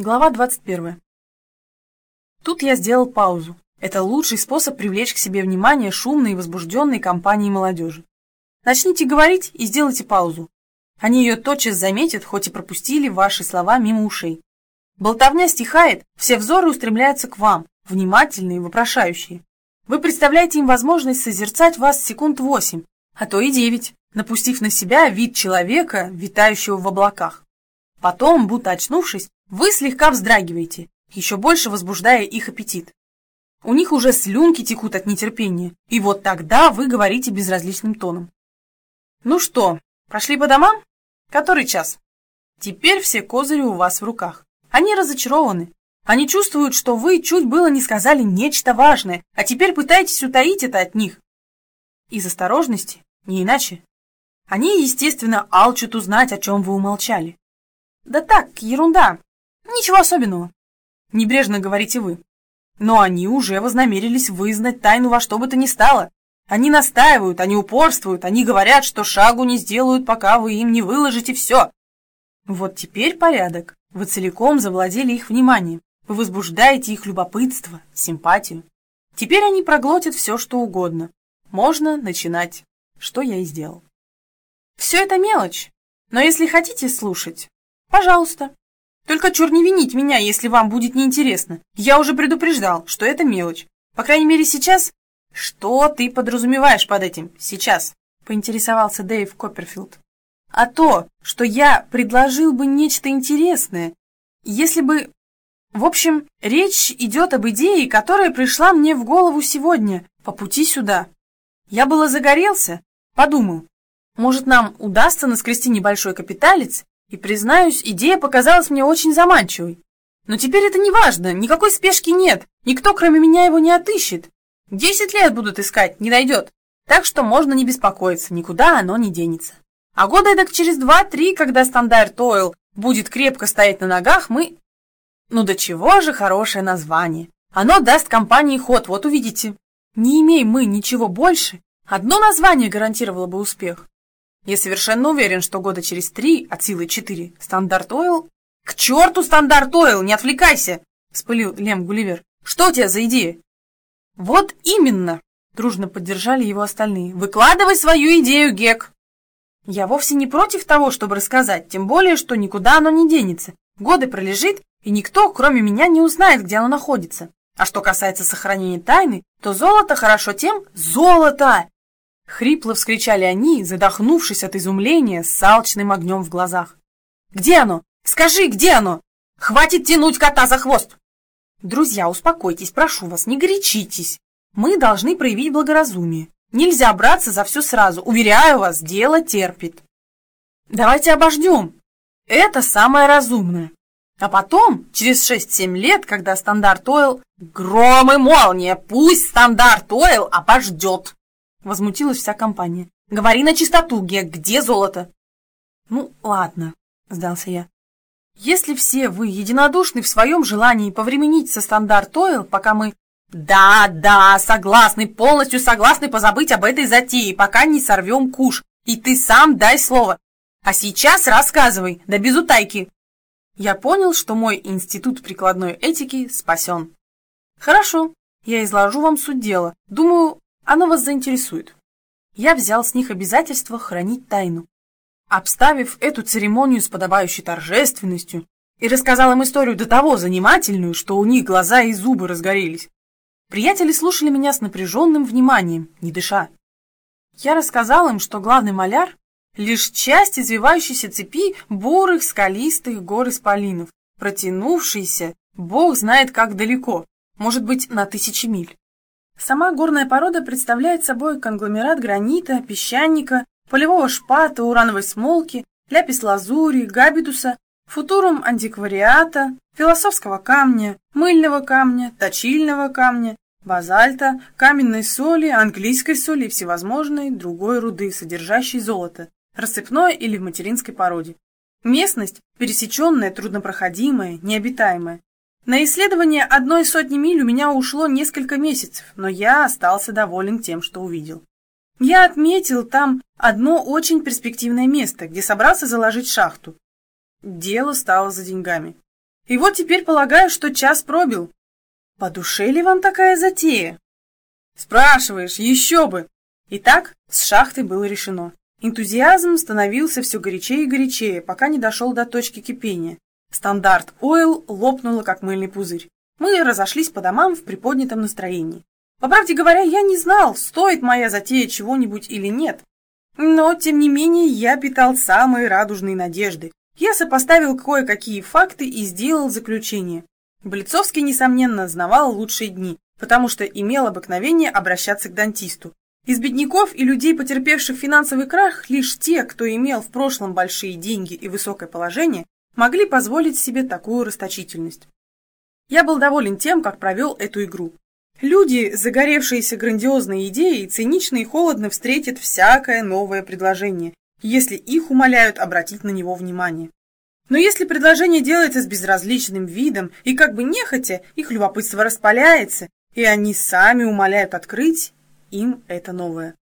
Глава 21. Тут я сделал паузу. Это лучший способ привлечь к себе внимание шумной и возбужденной компании молодежи. Начните говорить и сделайте паузу. Они ее тотчас заметят, хоть и пропустили ваши слова мимо ушей. Болтовня стихает, все взоры устремляются к вам, внимательные, вопрошающие. Вы представляете им возможность созерцать вас секунд восемь, а то и девять, напустив на себя вид человека, витающего в облаках. Потом, будто очнувшись, вы слегка вздрагиваете, еще больше возбуждая их аппетит. У них уже слюнки текут от нетерпения, и вот тогда вы говорите безразличным тоном. Ну что, прошли по домам? Который час? Теперь все козыри у вас в руках. Они разочарованы. Они чувствуют, что вы чуть было не сказали нечто важное, а теперь пытаетесь утаить это от них. Из осторожности, не иначе. Они, естественно, алчут узнать, о чем вы умолчали. Да так, ерунда, Ничего особенного. Небрежно говорите вы. Но они уже вознамерились вызнать тайну во что бы то ни стало. Они настаивают, они упорствуют, они говорят, что шагу не сделают, пока вы им не выложите все. Вот теперь порядок. Вы целиком завладели их вниманием. Вы возбуждаете их любопытство, симпатию. Теперь они проглотят все, что угодно. Можно начинать, что я и сделал. Все это мелочь, но если хотите слушать, пожалуйста. Только чур не винить меня, если вам будет неинтересно. Я уже предупреждал, что это мелочь. По крайней мере, сейчас... Что ты подразумеваешь под этим сейчас? Поинтересовался Дэйв Копперфилд. А то, что я предложил бы нечто интересное, если бы... В общем, речь идет об идее, которая пришла мне в голову сегодня, по пути сюда. Я было загорелся, подумал, может, нам удастся наскрести небольшой капиталец и, признаюсь, идея показалась мне очень заманчивой. Но теперь это не важно, никакой спешки нет, никто кроме меня его не отыщет. Десять лет будут искать, не найдет. Так что можно не беспокоиться, никуда оно не денется. А года эдак через два-три, когда стандарт Ойл будет крепко стоять на ногах, мы... Ну до чего же хорошее название. Оно даст компании ход, вот увидите. Не имеем мы ничего больше, одно название гарантировало бы успех. Я совершенно уверен, что года через три, от силы четыре, стандарт Ойл... К черту стандарт Ойл, не отвлекайся! Вспылил Лем Гулливер. Что у тебя за идея? Вот именно! Дружно поддержали его остальные. Выкладывай свою идею, Гек! Я вовсе не против того, чтобы рассказать, тем более, что никуда оно не денется. Годы пролежит, и никто, кроме меня, не узнает, где оно находится. А что касается сохранения тайны, то золото хорошо тем... Золото! Хрипло вскричали они, задохнувшись от изумления с алчным огнем в глазах. «Где оно? Скажи, где оно? Хватит тянуть кота за хвост!» «Друзья, успокойтесь, прошу вас, не горячитесь. Мы должны проявить благоразумие. Нельзя браться за все сразу. Уверяю вас, дело терпит. Давайте обождем. Это самое разумное. А потом, через 6-7 лет, когда стандарт Ойл... Гром и молния, пусть стандарт Ойл обождет. Возмутилась вся компания. «Говори начистоту, Гек, где золото?» «Ну, ладно», — сдался я. «Если все вы единодушны в своем желании повременить со стандарт Ойл, пока мы...» «Да, да, согласны, полностью согласны позабыть об этой затее, пока не сорвем куш. И ты сам дай слово. А сейчас рассказывай, да без утайки». Я понял, что мой институт прикладной этики спасен. «Хорошо, я изложу вам суть дела. Думаю, оно вас заинтересует. Я взял с них обязательство хранить тайну. Обставив эту церемонию с подобающей торжественностью и рассказал им историю до того занимательную, что у них глаза и зубы разгорелись, приятели слушали меня с напряженным вниманием, не дыша. Я рассказал им, что главный маляр — лишь часть извивающейся цепи бурых скалистых гор исполинов, протянувшейся, бог знает как далеко, может быть, на тысячи миль. Сама горная порода представляет собой конгломерат гранита, песчаника, полевого шпата, урановой смолки, ляпис-лазури, габитуса, футурум антиквариата, философского камня, мыльного камня, точильного камня, базальта, каменной соли, английской соли и всевозможной другой руды, содержащей золото, рассыпной или в материнской породе. Местность пересеченная, труднопроходимая, необитаемая. На исследование одной сотни миль у меня ушло несколько месяцев, но я остался доволен тем, что увидел. Я отметил там одно очень перспективное место, где собрался заложить шахту. Дело стало за деньгами. И вот теперь полагаю, что час пробил. По душе ли вам такая затея? Спрашиваешь, еще бы. Итак, с шахтой было решено. Энтузиазм становился все горячее и горячее, пока не дошел до точки кипения. Стандарт Ойл лопнула, как мыльный пузырь. Мы разошлись по домам в приподнятом настроении. По правде говоря, я не знал, стоит моя затея чего-нибудь или нет. Но, тем не менее, я питал самые радужные надежды. Я сопоставил кое-какие факты и сделал заключение. Блицовский, несомненно, знавал лучшие дни, потому что имел обыкновение обращаться к дантисту. Из бедняков и людей, потерпевших финансовый крах, лишь те, кто имел в прошлом большие деньги и высокое положение, могли позволить себе такую расточительность. Я был доволен тем, как провел эту игру. Люди, загоревшиеся грандиозной идеей, цинично и холодно встретят всякое новое предложение, если их умоляют обратить на него внимание. Но если предложение делается с безразличным видом и как бы нехотя, их любопытство распаляется, и они сами умоляют открыть им это новое.